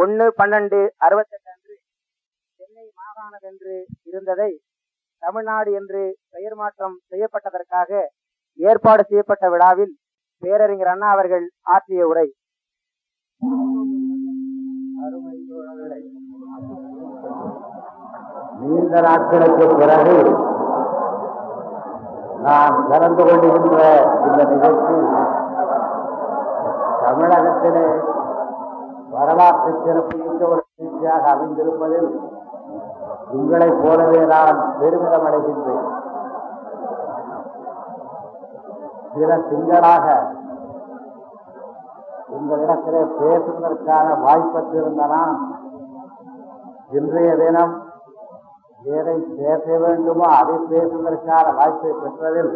ஒன்னு பன்னெண்டு அறுபத்தெட்டு அன்று சென்னை மாகாணம் என்று இருந்ததை தமிழ்நாடு என்று பெயர் மாற்றம் செய்யப்பட்டதற்காக ஏற்பாடு செய்யப்பட்ட விழாவில் பேரறிஞர் அண்ணா அவர்கள் ஆற்றிய உரை. நீண்ட நாட்களுக்கு பிறகு நாம் கலந்து கொண்டிருந்த இந்த நிகழ்ச்சி தமிழகத்திலே வரலாற்று சிறப்புமிக்க ஒரு நிகழ்ச்சியாக அமைந்திருப்பதில் உங்களைப் போலவே நான் பெருமிதம் அடைகின்றேன் சில திங்களாக உங்களிடத்திலே பேசுவதற்கான வாய்ப்பற்றிருந்த நான் இன்றைய தினம் எதை பேச வேண்டுமோ அதை பேசுவதற்கான வாய்ப்பை பெற்றதில்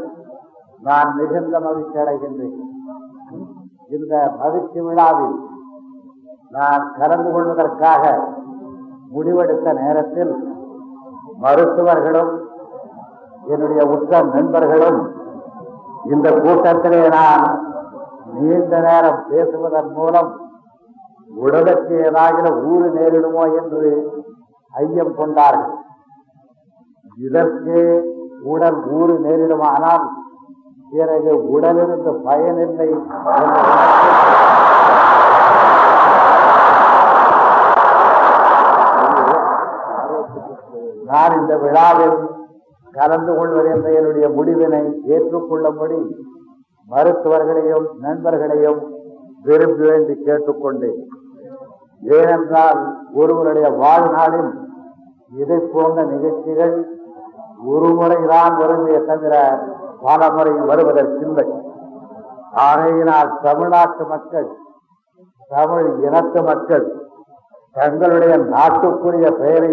நான் மிகுந்த மகிழ்ச்சி அடைகின்றேன் இந்த மகிழ்ச்சி விழாவில் நான் கலந்து கொள்வதற்காக முடிவெடுத்த நேரத்தில் மருத்துவர்களும் என்னுடைய உற்ற நண்பர்களும் இந்த கூட்டத்திலே நான் நீண்ட நேரம் பேசுவதன் மூலம் உடலுக்கு ஏதாகிற ஊறு நேரிடுமோ என்று ஐயம் கொண்டார்கள். இதற்கு உடல் ஊறு நேரிடுமானால் பிறகு உடலிருந்து பயனில்லை நான் இந்த விழாவில் கலந்து கொள்வது என்ற என்னுடைய முடிவினை ஏற்றுக்கொள்ளும்படி மருத்துவர்களையும் நண்பர்களையும் விரும்பி வேண்டி கேட்டுக்கொண்டேன். ஏனென்றால் ஒருவருடைய வாழ்நாளில் இதை போன்ற நிகழ்ச்சிகள் ஒரு முறைதான் வருமே தவிர பல முறை வருவதற்கில்லை. ஆகையினால் தமிழ்நாட்டு மக்கள் தமிழ் இனத்து மக்கள் தங்களுடைய நாட்டுக்குரிய பெயரை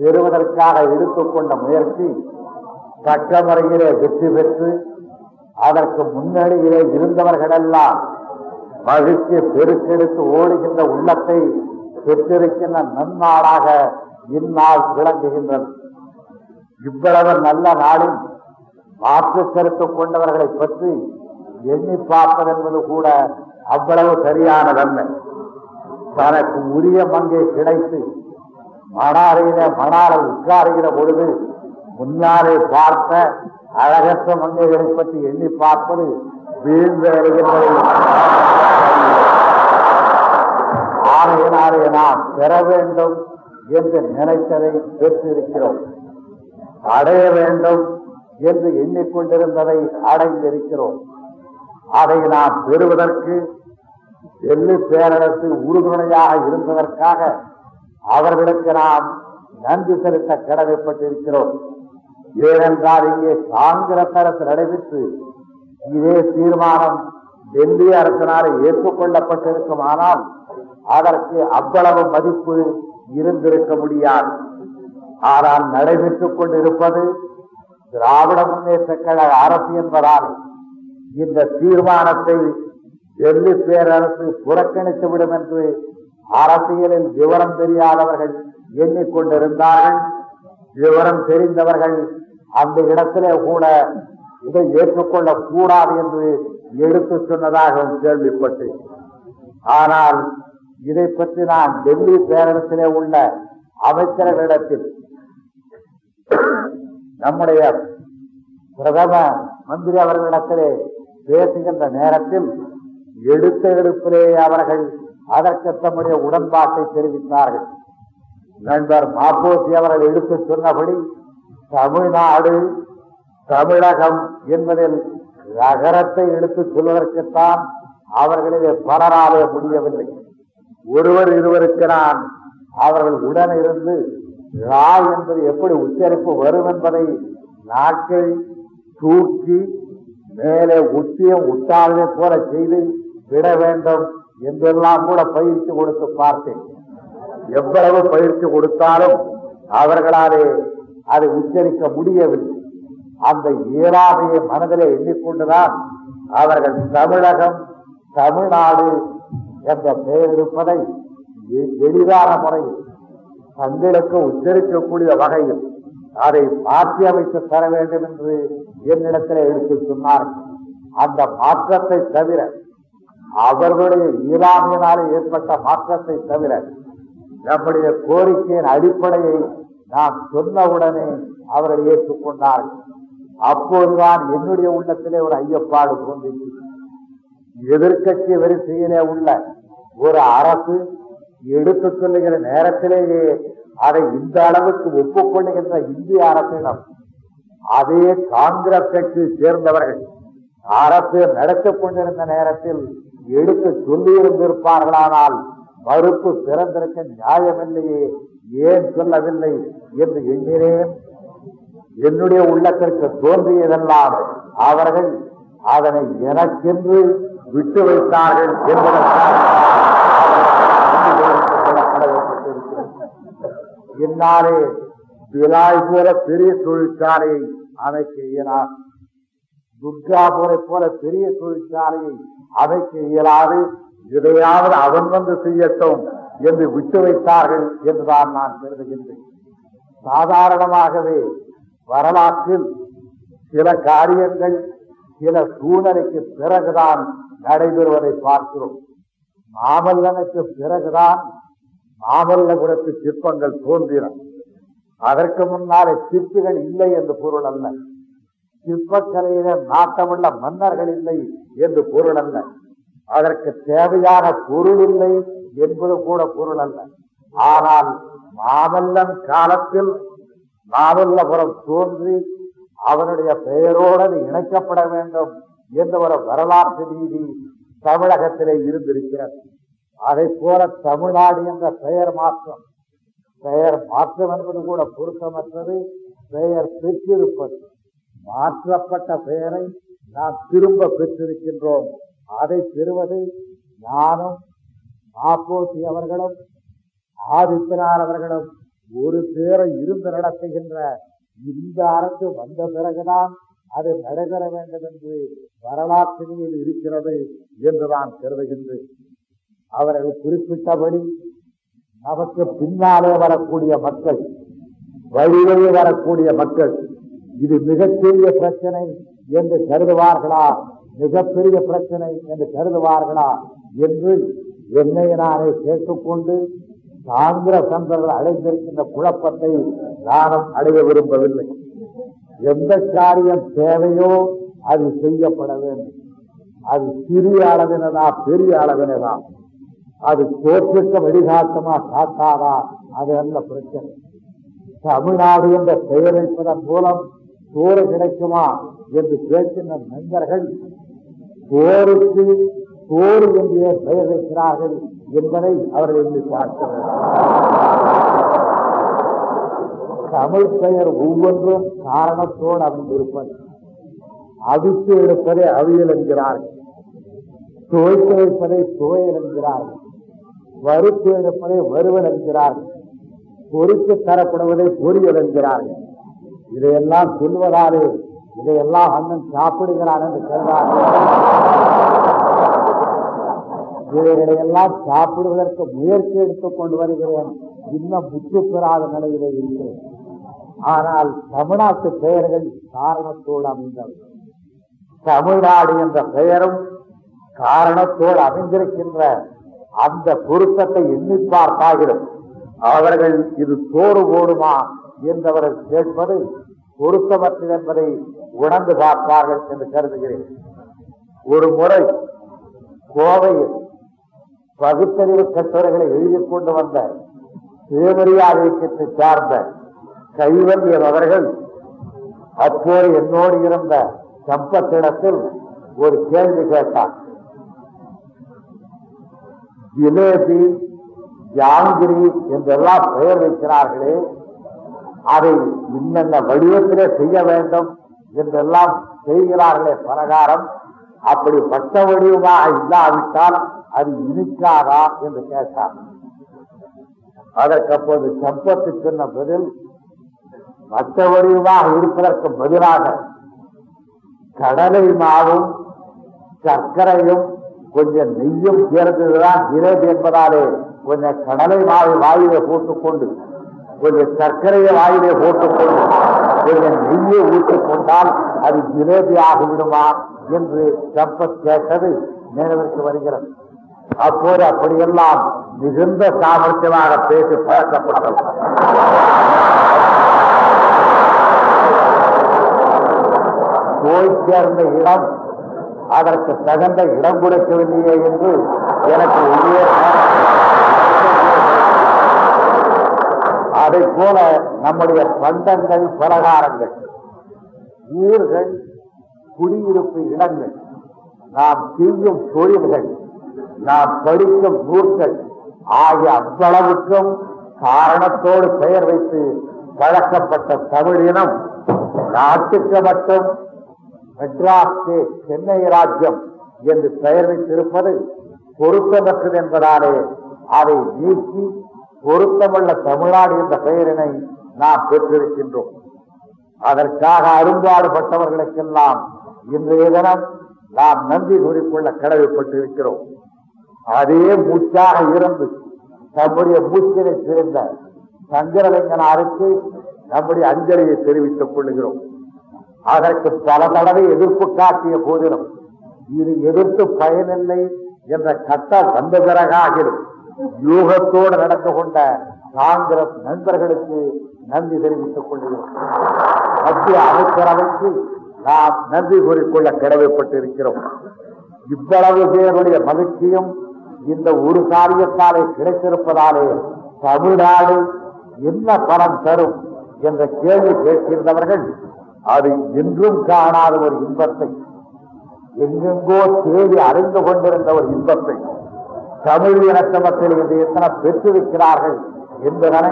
பெறுவதற்காக எடுத்துக்கொண்ட முயற்சி தக்க முறையிலே வெற்றி பெற்று அதற்கு முன்னணியிலே இருந்தவர்களெல்லாம் மகிழ்ச்சி பெருக்கெடுத்து ஓடுகின்ற உள்ளத்தை பெற்றிருக்கின்ற நன்னாளாக இந்நாள் விளங்குகின்றது. இவ்வளவு நல்ல நாளில் மாற்று கருத்து கொண்டவர்களை பற்றி எண்ணி பார்ப்பது என்பது கூட அவ்வளவு சரியானதல்ல தனக்கு உரிய மங்கை கிடைத்து மணாரையில மணாரை உட்காருகிற பொழுது முன்னாலே பார்த்த அழகற்ற மங்கைகளை பற்றி எண்ணி பார்ப்பது வீழ்ந்து வருகின்றது ஆணையினாலே நாம் பெற வேண்டும் என்று நினைத்ததை பெற்றிருக்கிறோம். அடைய வேண்டும் என்று எண்ணிக்கொண்டிருந்ததை அடைந்திருக்கிறோம். அதை நாம் பெறுவதற்கு டெல்லி பேரரசு உறுதுணையாக இருந்ததற்காக அவர்களுக்கு நாம் நன்றி செலுத்த கடமைப்பட்டிருக்கிறோம். ஏனென்றால் இங்கே காங்கிரஸ் அரசு நடைபெற்று இதே தீர்மானம் டெல்லி அரசினாலே ஏற்றுக்கொள்ளப்பட்டிருக்குமானால் அதற்கு அவ்வளவு மதிப்பு இருந்திருக்க முடியாது. ஆனால் நடைபெற்றுக் கொண்டிருப்பது திராவிட முன்னேற்ற கழக அரசு என்பதால் இந்த தீர்மானத்தை டெல்லி பேரரசு புறக்கணித்துவிடும் என்று அரசியலில் விவரம் தெரியாதவர்கள் எண்ணிக்கொண்டிருந்தார்கள். விவரம் தெரிந்தவர்கள் அந்த இடத்திலே கூட இதை ஏற்றுக்கொள்ளக் கூடாது என்று எடுத்து சொன்னதாகவும் கேள்விப்பட்டேன். ஆனால் இதை பற்றி நான் டெல்லி பேரரசிலே உள்ள அமைச்சர்களிடத்தில் நம்முடைய பிரதம மந்திரி அவர்களிடத்திலே பேசுகின்ற நேரத்தில் எடுத்த எடுப்பிலே அவர்கள் அதற்கு தம்முடைய உடன்பாட்டை தெரிவித்தார்கள். நண்பர் மாப்போசி அவர்கள் எடுத்து சொன்னபடி தமிழ்நாடு தமிழகம் என்பதில் நகரத்தை எடுத்து சொல்வதற்குத்தான் அவர்களிலே பலராலே முடியவில்லை. ஒருவர் இருவருக்கு நான் அவர்கள் உடன் இருந்து ரா என்பது எப்படி உச்சரிப்பு வரும் என்பதை நாக்கை தூக்கி மேலே உச்சியம் உட்டாததை போல செய்து விட வேண்டும். என்றெல்லாம் கூட பயிற்சி கொடுத்து பார்த்தேன். எவ்வளவு பயிற்சி கொடுத்தாலும் அவர்களாலே அதை உச்சரிக்க முடியவில்லை. அந்த இயலாமையை மனதிலே எண்ணிக்கொண்டுதான் அவர்கள் தமிழகம் தமிழ்நாடு என்ற பெயர் இருப்பதை எ- எளிதான முறையில் தங்களுக்கு உச்சரிக்கக்கூடிய வகையில் அதை மாற்றி அமைத்து தர வேண்டும் என்று என்னிடத்தில் எடுத்து சொன்னார்கள். அந்த மாற்றத்தை தவிர அவர்களுடைய இயலாமையினாலே ஏற்பட்ட மாற்றத்தை தவிர நம்முடைய கோரிக்கையின் அடிப்படையை நாம் சொன்னவுடனே அவர்கள் ஏற்றுக்கொண்டார்கள் அப்போதுதான் என்னுடைய உள்ளத்திலே ஒரு ஐயப்பாடு தோன்றிச்சு எதிர்க்கட்சி வரிசையிலே உள்ள ஒரு அரசு எடுத்து சொல்லுகிற நேரத்திலேயே அதை இந்த அளவுக்கு ஒப்புக்கொள்ளுகின்ற இந்திய அரசிடம் அதே காங்கிரஸ் கட்சியை சேர்ந்தவர்கள் அரசு நடத்திக் கொண்டிருந்த நேரத்தில் எடுத்து சொல்லியிருந்திருப்பார்களானால் மறுப்பு பிறந்திருக்க நியாயமில்லையே. ஏன் சொல்லவில்லை என்று எண்ணினேன். என்னுடைய உள்ளத்திற்கு தோன்றியதெல்லாம் அவர்கள் அதனை எனக்கென்று விட்டு வைத்தார்கள் என்பதற்காக. என்னாலே விலாய் போல பெரிய தொழிற்சாலையை அமைக்க இயலாது. துர்காபுரை போல பெரிய தொழிற்சாலையை அமைக்க இயலாது. இதையாவது அவன் வந்து செய்யட்டும் என்று விட்டு வைத்தார்கள் என்றுதான் நான் கருதுகின்றேன். சாதாரணமாகவே வரலாற்றில் சில காரியங்கள் சில சூழ்நிலைக்கு பிறகுதான் நடைபெறுவதை பார்க்கிறோம். மாமல்லனுக்கு பிறகுதான் மாமல்லபுரத்து சிற்பங்கள் தோன்றின. அதற்கு முன்னாலே சிற்பிகள் இல்லை என்று பொருள் அல்ல. சிற்பக்கலையில நாட்டமுள்ள மன்னர்கள் இல்லை என்று பொருள் அல்ல. அதற்கு தேவையான பொருள் இல்லை என்பது கூட பொருள் அல்ல. ஆனால் மாமல்லன் காலத்தில் மாமல்லபுரம் தோன்றி அவனுடைய பெயரோடு இணைக்கப்பட வேண்டும் என்ற ஒரு வரலாற்று நீதி தமிழகத்திலே இருந்திருக்கிறது. அதை போல தமிழ்நாடு என்ற பெயர் மாற்றம். பெயர் மாற்றம் என்பது கூட பொருத்தமற்றது. பெயர் பெற்றிருப்பது மாற்றப்பட்ட பெயரை நாம் திரும்ப பெற்றிருக்கின்றோம். அதை பெறுவது நானும் மாப்போசி அவர்களும் ஆதித்தனார் அவர்களும். ஒரு பேரை இருந்து நடத்துகின்ற இந்த அரசு வந்த பிறகுதான் அது நடைபெற வேண்டும் என்று வரலாற்றினியில் இருக்கிறது என்று நான் கருதுகின்றேன். அவர்கள் குறிப்பிட்டபடி நமக்கு பின்னாலே வரக்கூடிய மக்கள் வழிவழி வரக்கூடிய மக்கள் இது மிகப்பெரிய பிரச்சனை என்று கருதுவார்களா? மிகப்பெரிய பிரச்சனை என்று கருதுவார்களா? என்று என்னை நானே கேட்டுக்கொண்டு காங்கிரஸ் அன்பர்கள் அடைந்திருக்கின்ற குழப்பத்தை நானும் அடைய விரும்பவில்லை. எந்த காரியம் தேவையோ அது செய்யப்பட வேண்டும். அது சிறிய அளவினதா பெரிய அளவினதா? அது தோற்றுக்க வழிகாட்டுமா காட்டாதா? அது அல்ல பிரச்சனை. தமிழ்நாடு என்ற பெயர் வைப்பதன் மூலம் சோறு கிடைக்குமா என்று கேட்கின்ற நண்பர்கள் சோறுக்கு சோறு என்றே பெயர் வைக்கிறார்கள் என்பதை அவர்கள் என்று பார்க்க தமிழ் பெயர் ஒவ்வொன்றும் காரணத்தோடு அமைந்திருப்பது. அவித்து எடுப்பதை அவியல் என்கிறார்கள். துவைத்து வைப்பதை துவையல் என்கிறார்கள். வறுத்து எடுப்பதை வறுவல் என்கிறார்கள். பொறித்து தரப்படுவதை பொறியல் என்கிறார்கள். இதையெல்லாம் சொல்வதாலே இதையெல்லாம் அண்ணன் சாப்பிடுகிறான் என்று சொல்றார் இவைகளையெல்லாம் சாப்பிடுவதற்கு முயற்சி எடுத்துக் கொண்டு வருகிறேன். இன்னும் புத்தி பெறாத நிலையிலே இருக்கிறேன் ஆனால் தமிழ்நாட்டு பெயர்கள் காரணத்தோடு அமைந்தவை. தமிழ்நாடு என்ற பெயரும் காரணத்தோடு அமைந்திருக்கின்ற அந்த பொருத்தத்தை எண்ணி பார்த்தாகிடும் அவர்கள் இது சோறு போடுமா என்றவர்கள் கேட்பது பொருத்தமற்றது என்பதை உணர்ந்து பார்ப்பார்கள் என்று கருதுகிறேன். ஒரு முறை கோவையில் பகுத்தறிவு கட்டுரைகளை எழுதி கொண்டு வந்த சுயமரியாதை இயக்கத்தை சார்ந்த கைவல்யர் அவர்கள் அப்போது என்னோடு இருந்த சம்பத்திடத்தில் ஒரு கேள்வி கேட்டார். ஜிலேபி ஜாங்கிரி என்றெல்லாம் பெயர் வைக்கிறார்களே அதை இன்னென்ன வடிவத்திலே செய்ய வேண்டும் என்றெல்லாம் செய்கிறார்களே பிரகாரம். அப்படி பட்ட வடிவமாக இல்லாவிட்டால் அது இனிக்காதா என்று கேட்டார். அதற்கு அப்போது சம்பத்து சொன்ன பதில்? பட்ட வடிவமாக இருப்பதற்கு பதிலாக கடலை மாவும் சர்க்கரையும் கொஞ்சம் நெய்யும் சேர்ந்ததுதான் ஜிலேபி என்பதாலே கொஞ்சம் கடலை மாவை வாயிலை போட்டுக்கொண்டு கொஞ்சம் சர்க்கரையை வாயிலே போட்டுக்கொண்டு கொஞ்சம் நெய்யை ஊற்றிக் கொண்டால் அது ஜிலேபி ஆகிவிடுமா என்று சம்பத் கேட்டது நினைவிற்கு வருகிறது. அப்போது அப்படியெல்லாம் மிகுந்த சாமர்த்தியமாக பேசி பழக்கப்பட்டது. போய் சேர்ந்த இடம் அதற்கு தகுந்த இடம் கொடுக்கவில்லையே என்று எனக்கு உள்ளே அதை போல நம்முடைய பந்தங்கள் பிரகாரங்கள் ஊர்கள் குடியிருப்பு இடங்கள் நாம் செய்யும் தொழில்கள் நாம் படிக்கும் நூல்கள் ஆகிய அவ்வளவுக்கும் காரணத்தோடு பெயர் வைத்து பழக்கப்பட்ட தமிழினம் நாட்டுக்கு மட்டும் மெட்ராஸ் சென்னை ராஜ்யம் என்று பெயர் வைத்திருப்பது பொருத்தமற்றது என்பதாலே அதை நீக்கி பொருத்தமுள்ள தமிழ்நாடு என்ற பெயரினை நாம் பெற்றிருக்கின்றோம். அதற்காக அரும்பாடுபட்டவர்களுக்கெல்லாம் இன்றைய தினம் நாம் நன்றி கூறிக்கொள்ள கடமைப்பட்டிருக்கிறோம். அதே மூச்சாக இருந்து நம்முடைய மூச்சினை சேர்ந்த சந்திரலிங்கனாருக்கு நம்முடைய அஞ்சலியை தெரிவித்துக் கொள்கிறோம் அதற்கு பல தடவை எதிர்ப்பு காட்டிய போதிலும் இது எதிர்த்து பயனில்லை என்ற கட்டம் வந்த பிறகாகிறது யூகத்தோடு நடந்து கொண்ட காங்கிரஸ் நண்பர்களுக்கு நன்றி தெரிவித்துக் கொள்கிறோம். மத்திய அமைச்சரவைக்கு நாம் நன்றி கூறிக்கொள்ள கடமைப்பட்டிருக்கிறோம். இவ்வளவு பேருடைய மகிழ்ச்சியும் இந்த ஒரு காரியத்தாலே கிடைத்திருப்பதாலே தமிழ்நாடு என்ன பணம் தரும் என்ற கேள்வி கேட்கின்றவர்கள் அது என்றும் காணாத ஒரு இன்பத்தை எங்கெங்கோ தேடி அறிந்து கொண்டிருந்த ஒரு இன்பத்தை தமிழ் இனத்த மக்கள் இன்று எத்தனை பெற்றிருக்கிறார்கள் என்பதனை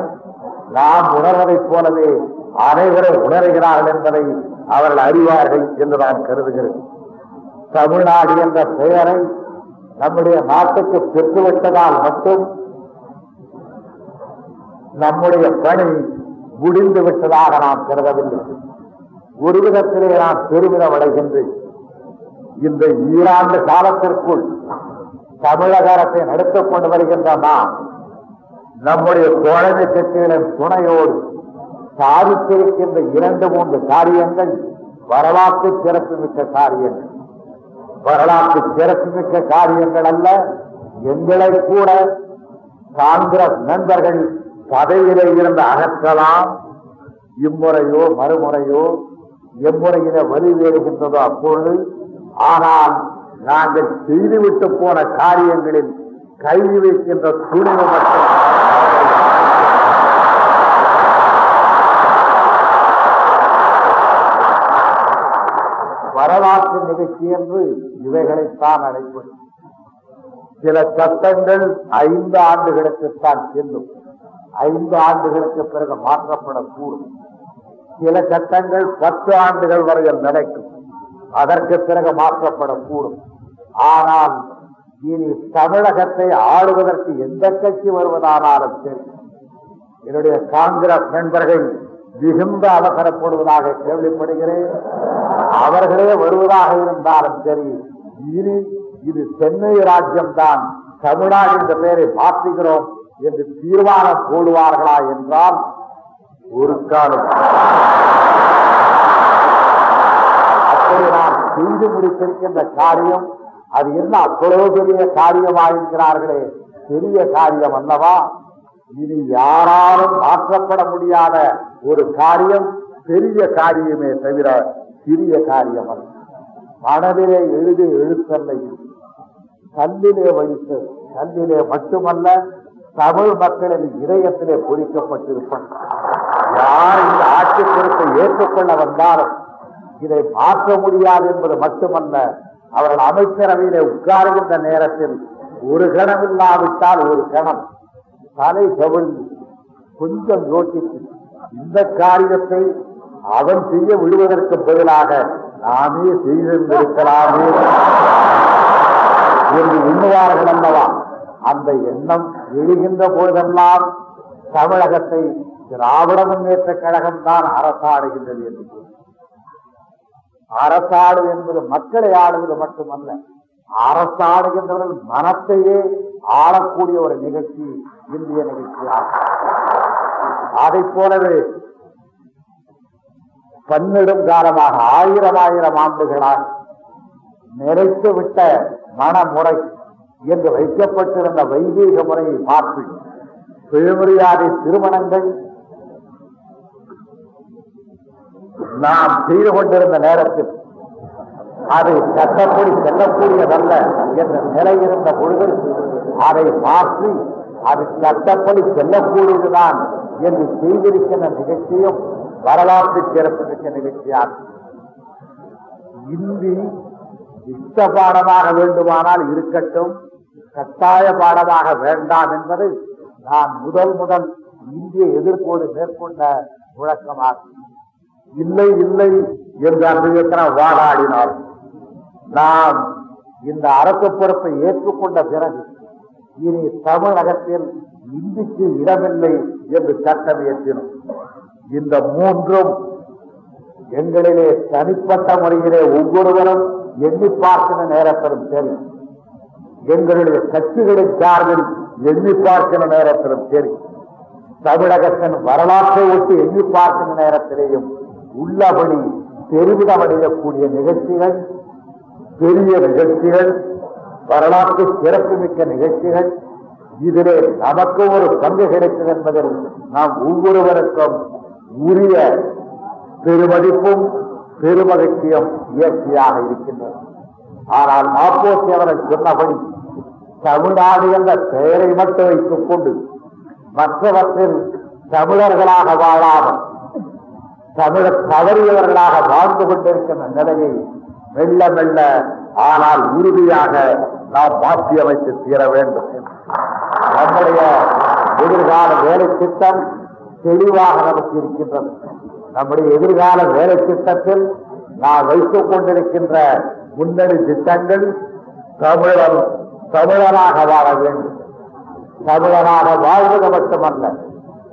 நாம் உணர்வதைப் போலவே அனைவரும் உணர்கிறார்கள் என்பதை அவர்கள் அறிவார்கள் என்று நான் கருதுகிறேன். தமிழ்நாடு என்ற பெயரை நம்முடைய நாட்டுக்கு பெற்றுவிட்டதால் மட்டும் நம்முடைய பணி முடிந்து விட்டதாக நாம் கருதவில்லை. ஒரு விதத்திலே நான் பெருமிதம் அடைகின்றேன். இந்த ஈராண்டு காலத்திற்குள் தமிழக அரசை நடத்திக் கொண்டு வருகின்ற நாம் நம்முடைய குழந்தை கட்சிகளின் துணையோடு சாதித்திருக்கின்ற இரண்டு மூன்று காரியங்கள் வரலாற்று சிறப்புமிக்க காரியங்கள். வரலாற்று சிறப்புமிக்க காரியங்கள் அல்ல எங்களை கூட காங்கிரஸ் நண்பர்கள் பதவியிலே இருந்து அகற்றலாம். இம்முறையோ மறுமுறையோ எம்முறையில வலுவேறுகின்றதோ அப்பொழுது ஆனால் நாங்கள் செய்துவிட்டு போன காரியங்களில் கைது வைக்கின்ற சூழ்நிலை மட்டும். வரலாற்று நிகழ்ச்சி என்று இவைகளைத்தான் அழைப்பது. சில சட்டங்கள் ஐந்து ஆண்டுகளுக்குத்தான் செல்லும். ஐந்து ஆண்டுகளுக்கு பிறகு மாற்றப்படக்கூடும். சில சட்டங்கள் பத்து ஆண்டுகள் வரையில் நடக்கும். அதற்கு பிறகு மாற்றப்படக்கூடும். ஆனால் இனி தமிழகத்தை ஆளுவதற்கு எந்த கட்சி வருவதானாலும் சரி என்னுடைய காங்கிரஸ் நண்பர்கள் மிகுந்த அவசரப்படுவதாக கேள்விப்படுகிறேன். அவர்களே வருவதாக இருந்தாலும் சரி இனி இது சென்னை ராஜ்யம்தான் தமிழ்நாடு என்ற பெயரை மாற்றுகிறோம் என்று தீர்மானம் போடுவார்களா என்றால் ஒரு காலம் அப்படி நாம் செய்து முடித்திருக்கின்ற காரியம் அது என்ன அவ்வளவு பெரிய காரியமாயிருக்கிறார்களே பெரிய காரியம் அல்லவா? இனி யாராலும் மாற்றப்பட முடியாத ஒரு காரியம் பெரிய காரியமே தவிர சிறிய காரியம் அல்ல. மனதிலே எழுதி எழுத்தல்லையும் கல்லிலே வைத்து கல்லிலே மட்டுமல்ல தமிழ் மக்களின் இதயத்திலே பொறிக்கப்பட்டிருப்பார் யார் இந்த ஆட்சி பொறுப்பை ஏற்றுக்கொள்ள வந்தாலும் இதை மாற்ற முடியாது என்பது மட்டுமல்ல அவர்கள் அமைச்சரவையிலே உட்காருகின்ற நேரத்தில் ஒரு கணம் இல்லாவிட்டால் ஒரு கணம். தலை கவிழ்ந்து கொஞ்சம் யோசித்து இந்த காரியத்தை அவன் செய்ய விடுவதற்கு பதிலாக நாமே செய்திருந்திருக்கலாமே என்று எண்ணுவார்கள் அல்லவா? அந்த எண்ணம் எழுகின்ற போதெல்லாம் தமிழகத்தை திராவிட முன்னேற்ற கழகம் தான் அரசாடுகின்றது என்று அரசாடு என்பது மக்களை ஆடுவது மட்டுமல்ல அரசாடுகின்றவர்கள் மனத்தையே ஆளக்கூடிய ஒரு நிகழ்ச்சி இந்திய நிகழ்ச்சியாகும் அதை போலவே பன்னெடும் காலமாக ஆயிரம் ஆயிரம் ஆண்டுகளாக நிறைத்து விட்ட மனமுறை என்று வைக்கப்பட்டிருந்த வைதீக முறையை மாற்றி பிழமரியாதை திருமணங்கள் நாம் செய்து கொண்டிருந்த நேரத்தில் அது சட்டப்படி செல்லக்கூடியதல்ல. என்ற நிலை இருந்த பொழுது அதை மாற்றி அது சட்டப்படி செல்லக்கூடியதுதான் என்று செய்திருக்கின்ற நிகழ்ச்சியும் வரலாற்று சிறப்புமிக்க நிகழ்ச்சியாகும். இந்தி இஷ்ட பாடமாக வேண்டுமானால் இருக்கட்டும் கட்டாய பாடமாக வேண்டாம் என்பது நான் முதல் முதல் இந்திய எதிர்ப்போடு மேற்கொண்ட முழக்கமாகும். இல்லை இல்லை என்று அன்றைய வாடாடினார் நாம் இந்த அரசு பொறுப்பை ஏற்றுக்கொண்ட பிறகு இனி தமிழகத்தில் இந்திக்கு இடமில்லை என்று சட்டம் இயற்றினோம். இந்த மூன்றும் எங்களிலே தனிப்பட்ட முறையிலே ஒவ்வொருவரும் எண்ணி பார்க்கிற நேரத்திலும் சரி எங்களுடைய கட்சிகளை சார்பில் எண்ணி பார்க்கிற நேரத்திலும் சரி தமிழகத்தின் வரலாற்றை ஒட்டி எண்ணி பார்க்கிற நேரத்திலேயும் உள்ளபடி பெருமிதமடையக்கூடிய நிகழ்ச்சிகள் பெரிய நிகழ்ச்சிகள் வரலாற்று சிறப்புமிக்க நிகழ்ச்சிகள். இதிலே நமக்கு ஒரு பங்கு கிடைக்கும் என்பதில் நாம் ஒவ்வொருவருக்கும் உரிய பெருமதிப்பும் பெருமகிழ்ச்சியும் இயற்கையாக இருக்கின்றன. ஆனால் மாப்போசி அவர்கள் சொன்னபடி தமிழ்நாடு என்ற பெயரை மட்டும் வைத்துக் கொண்டு மற்றவற்றில் தமிழர்களாக வாழாமல் தமிழர் தவறியவர்களாக வாழ்ந்து கொண்டிருக்கின்ற நிலையை மெல்ல மெல்ல ஆனால் உறுதியாக நாம் மாற்றி அமைத்து தீர வேண்டும். நம்முடைய எதிர்கால வேலை திட்டம் தெளிவாக நமக்கு இருக்கின்றது நம்முடைய எதிர்கால வேலை திட்டத்தில் நாம் வைத்துக் கொண்டிருக்கின்ற முன்னணி திட்டங்கள் தமிழர் தமிழராக வாழ வேண்டும். தமிழராக வாழ்வது மட்டுமல்ல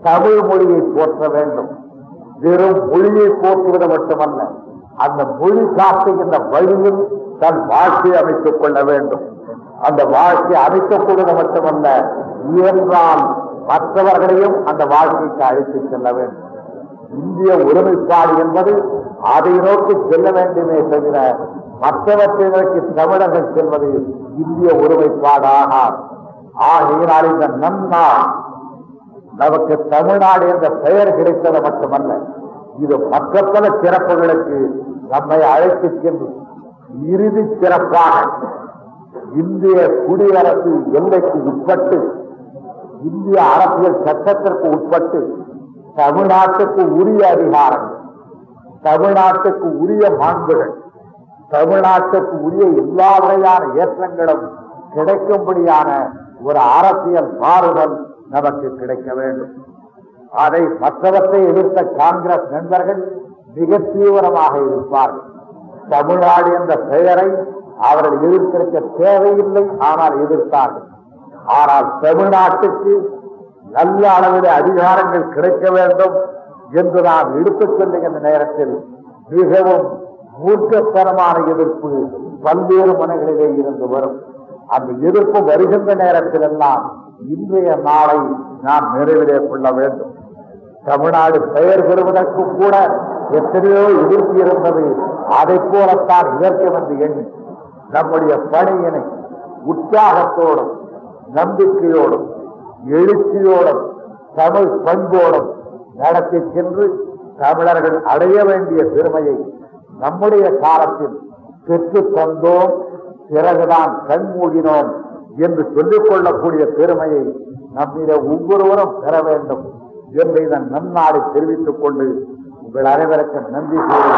தமிழ் மொழியை போற்ற வேண்டும். வெறும் மொழியை போற்றுவது மட்டுமல்ல அந்த மொழி காட்டுகின்ற வழியும் தன் வாழ்க்கையை அமைத்துக் கொள்ள வேண்டும். அந்த வாழ்க்கையை அமைத்துக் கொள்வது மட்டுமல்ல இயன்றால் மற்றவர்களையும் அந்த வாழ்க்கைக்கு அழைத்துச் செல்ல வேண்டும். இந்திய ஒருமைப்பாடு என்பது அதை நோக்கி செல்ல வேண்டுமே தவிர மற்றவற்றை நோக்கி தமிழர்கள் செல்வது இந்திய ஒருமைப்பாடாக ஆகையினால் இந்த நன்னாள் நமக்கு தமிழ்நாடு என்ற பெயர் கிடைத்தது மட்டுமல்ல இது மற்ற பல சிறப்புகளுக்கு நம்மை அழைத்துச் சென்று இறுதி சிறப்பாக இந்திய குடியரசு எல்லைக்கு உட்பட்டு இந்திய அரசியல் சட்டத்திற்கு உட்பட்டு தமிழ்நாட்டுக்கு உரிய அதிகாரங்கள் தமிழ்நாட்டுக்கு உரிய மாண்புகள் தமிழ்நாட்டுக்கு உரிய எல்லா வகையான ஏற்றங்களும் கிடைக்கும்படியான ஒரு அரசியல் மாறுதல் நமக்கு கிடைக்க வேண்டும். அதை மற்றவற்றை எதிர்த்த காங்கிரஸ் நண்பர்கள் மிக தீவிரமாக இருப்பார்கள். தமிழ்நாடு என்ற பெயரை அவர்கள் எதிர்த்திருக்க தேவையில்லை ஆனால் எதிர்த்தார்கள். ஆனால் தமிழ்நாட்டுக்கு நல்ல அளவில் அதிகாரங்கள் கிடைக்க வேண்டும் என்று நாம் எடுத்துச் சொல்லுகின்ற நேரத்தில் மிகவும் மூர்க்கத்தனமான எதிர்ப்பு பல்வேறு முனைகளிலே இருந்து வரும். அந்த எதிர்ப்பு வருகின்ற நேரத்திலெல்லாம் இன்றைய நாளை நாம் நிறைவிலே கொள்ள வேண்டும். தமிழ்நாடு பெயர் பெறுவதற்கு கூட எத்தனையோ எதிர்ப்பு இருந்தது. அதை போலத்தான் இயற்கை வந்து எண்ணி நம்முடைய பணியினை உற்சாகத்தோடும் நம்பிக்கையோடும் எழுச்சியோடும் தமிழ் பண்போடும் நடத்தி சென்று தமிழர்கள் அடைய வேண்டிய பெருமையை நம்முடைய காலத்தில் பெற்று தந்தோம். பிறகுதான் கண்மூடினோம். என்று சொல்லிக் கொள்ளக்கூடிய பெருமையை நம்மிட ஒவ்வொருவரும் பெற வேண்டும் என்று இதன் நன்னாடை தெரிவித்துக் கொண்டு உங்கள் அனைவருக்கும் நன்றி கூறி